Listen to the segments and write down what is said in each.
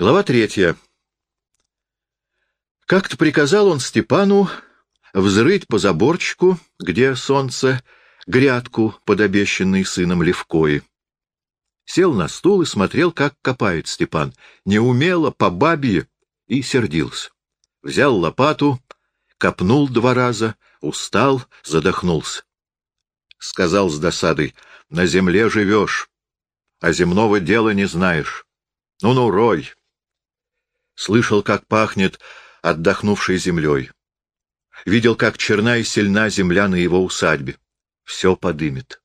Глава третья. Как-то приказал он Степану взрыть по заборчику, где солнце, грядку под обещанной сыном Левкои. Сел на стул и смотрел, как копает Степан, неумело, по бабье, и сердился. Взял лопату, копнул два раза, устал, задохнулся. Сказал с досадой, — на земле живешь, а земного дела не знаешь. Ну-ну, рой. Слышал, как пахнет отдохнувшей землей. Видел, как черна и сильна земля на его усадьбе. Все подымет.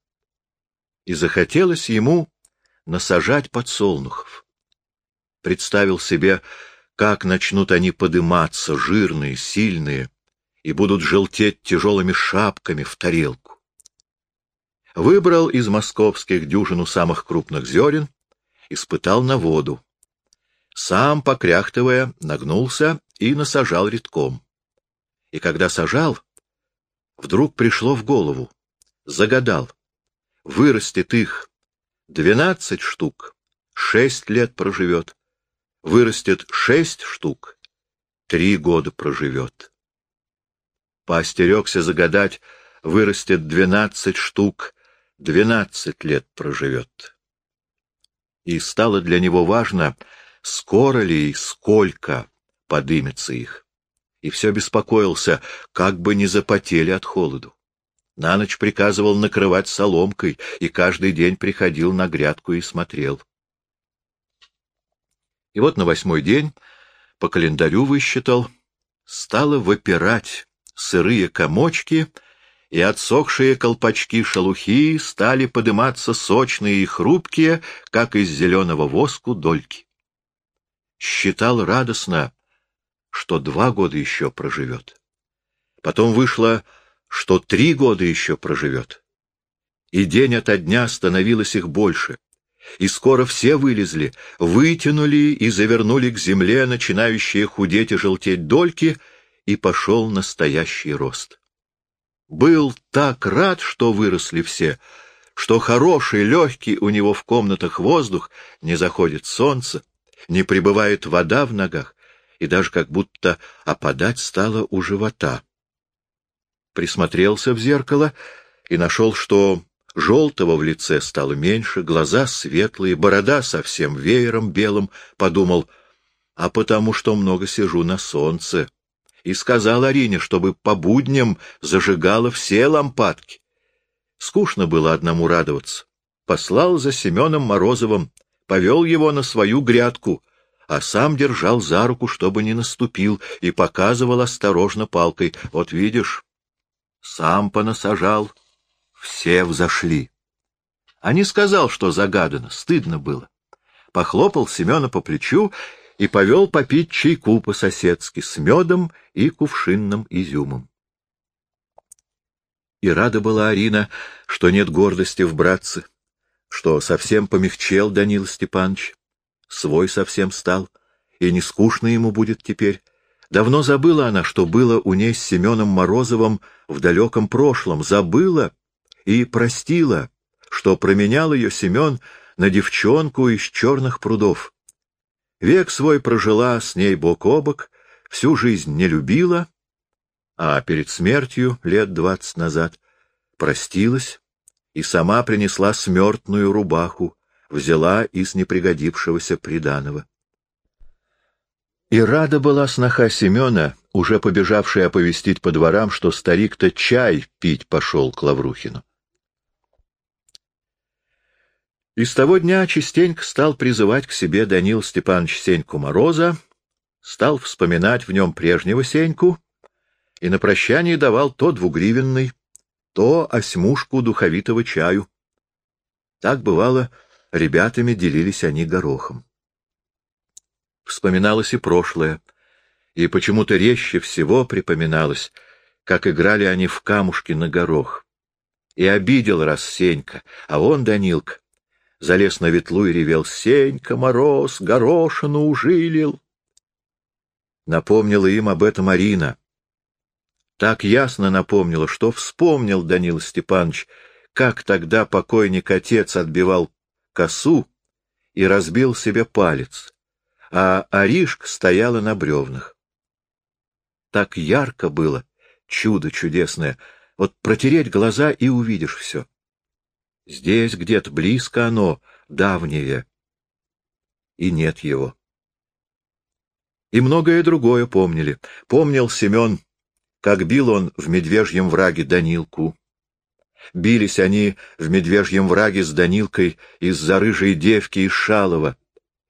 И захотелось ему насажать подсолнухов. Представил себе, как начнут они подыматься, жирные, сильные, и будут желтеть тяжелыми шапками в тарелку. Выбрал из московских дюжину самых крупных зерен, испытал на воду. Сам, покряхтывая, нагнулся и насажал редком. И когда сажал, вдруг пришло в голову, загадал, вырастет их двенадцать штук, шесть лет проживет, вырастет шесть штук, три года проживет. Поостерегся загадать, вырастет двенадцать штук, двенадцать лет проживет. И стало для него важно, скоро ли и сколько подымется их. И все беспокоился, как бы не запотели от холоду. На ночь приказывал накрывать соломкой, и каждый день приходил на грядку и смотрел. И вот на восьмой день, по календарю высчитал, стало выпирать сырые комочки, и отсохшие колпачки шелухи стали подниматься сочные и хрупкие, как из зеленого воску, дольки. Считал радостно, что два года еще проживет. Потом вышло, что три года еще проживет. И день ото дня становилось их больше и скоро все вылезли, вытянули и завернули к земле начинающие худеть и желтеть дольки, и пошел настоящий рост. Был так рад, что выросли все, что хороший, легкий у него в комнатах воздух, не заходит солнце, не прибывает вода в ногах, и даже как будто опадать стало у живота. Присмотрелся в зеркало и нашел, что Желтого в лице стало меньше, глаза светлые, борода совсем веером белым, подумал, а потому что много сижу на солнце. И сказал Арине, чтобы по будням зажигала все лампадки. Скучно было одному радоваться. Послал за Семеном Морозовым, повел его на свою грядку, а сам держал за руку, чтобы не наступил, и показывал осторожно палкой. Вот видишь, сам понасажал все взошли. А не сказал, что загадано, стыдно было. Похлопал Семена по плечу и повел попить чайку по-соседски с медом и кувшинным изюмом. И рада была Арина, что нет гордости в братце, что совсем помягчел Данил Степанович, свой совсем стал, и не скучно ему будет теперь. Давно забыла она, что было у ней с Семеном Морозовым в далеком прошлом, забыла и простила, что променял ее Семен на девчонку из черных прудов. Век свой прожила с ней бок о бок, всю жизнь не любила, а перед смертью, лет двадцать назад, простилась и сама принесла смертную рубаху, взяла из непригодившегося приданого. И рада была сноха Семена, уже побежавшая оповестить по дворам, что старик-то чай пить пошел к Лаврухину. И с того дня частенько стал призывать к себе Данил Степанович Сеньку Мороза, стал вспоминать в нем прежнего Сеньку и на прощание давал то двугривенный, то осьмушку духовитого чаю. Так бывало, ребятами делились они горохом. Вспоминалось и прошлое, и почему-то резче всего припоминалось, как играли они в камушки на горох. И обидел раз Сенька, а он, Данилка, залез на ветлу и ревел «Сенька, мороз, горошину ужилил!» Напомнила им об этом Арина. Так ясно напомнила, что вспомнил Данил Степанович, как тогда покойник отец отбивал косу и разбил себе палец, а Аришка стояла на бревнах. Так ярко было, чудо чудесное, вот протереть глаза и увидишь все. Здесь где-то близко оно, давнее, и нет его. И многое другое помнили. Помнил Семен, как бил он в медвежьем враге Данилку. Бились они в медвежьем враге с Данилкой из-за рыжей девки из Шалова,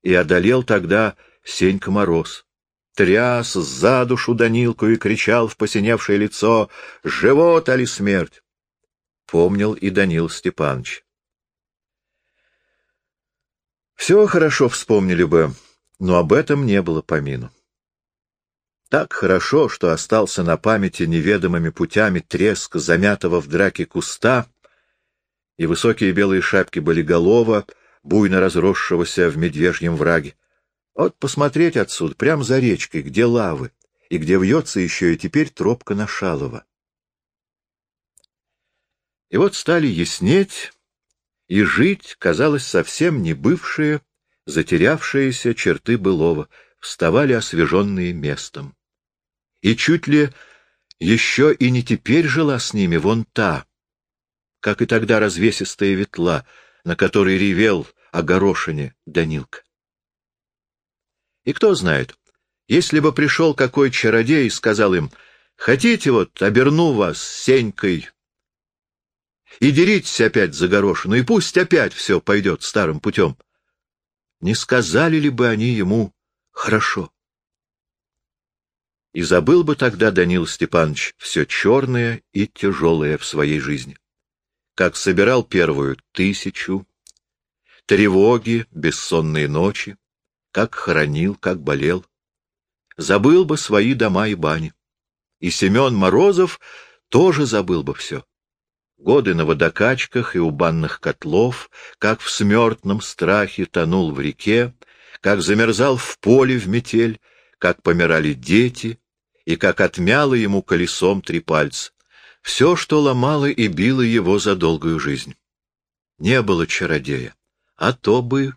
и одолел тогда Сенька Мороз. Тряс за душу Данилку и кричал в посиневшее лицо «Живот, али смерть!» Помнил и Данил Степанович. Все хорошо вспомнили бы, но об этом не было помину. Так хорошо, что остался на памяти неведомыми путями треск замятого в драке куста и высокие белые шапки болиголова, буйно разросшегося в медвежьем враге. Вот посмотреть отсюда, прямо за речкой, где лавы, и где вьется еще и теперь тропка Нашалова. И вот стали яснеть, и жить, казалось, совсем не бывшие, затерявшиеся черты былого, вставали освеженные местом. И чуть ли еще и не теперь жила с ними вон та, как и тогда развесистая ветла, на которой ревел о горошине Данилка. И кто знает, если бы пришел какой чародей и сказал им, «Хотите вот, оберну вас Сенькой и деритесь опять за горошину, и пусть опять все пойдет старым путем», не сказали ли бы они ему «хорошо»? И забыл бы тогда Данил Степанович все черное и тяжелое в своей жизни. Как собирал первую тысячу, тревоги, бессонные ночи, как хоронил, как болел. Забыл бы свои дома и бани. И Семен Морозов тоже забыл бы все. Годы на водокачках и у банных котлов, как в смертном страхе тонул в реке, как замерзал в поле в метель, как помирали дети и как отмяло ему колесом три пальца. Все, что ломало и било его за долгую жизнь. Не было чародея, а то бы